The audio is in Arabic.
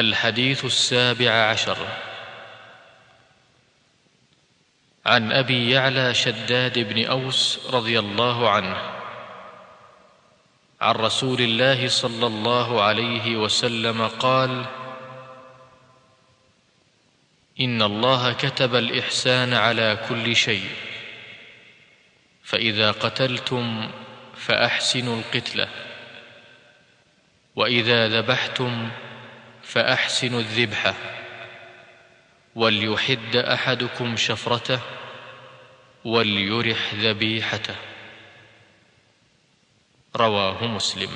الحديث السابع عشر. عن أبي يعلى شداد بن أوس رضي الله عنه. عن رسول الله صلى الله عليه وسلم قال إن الله كتب الإحسان على كل شيء فإذا قتلتم فأحسنوا القتلة وإذا ذبحتم فاحسنوا الذبحه وليحد أحدكم شفرته وليرح ذبيحته. رواه مسلم.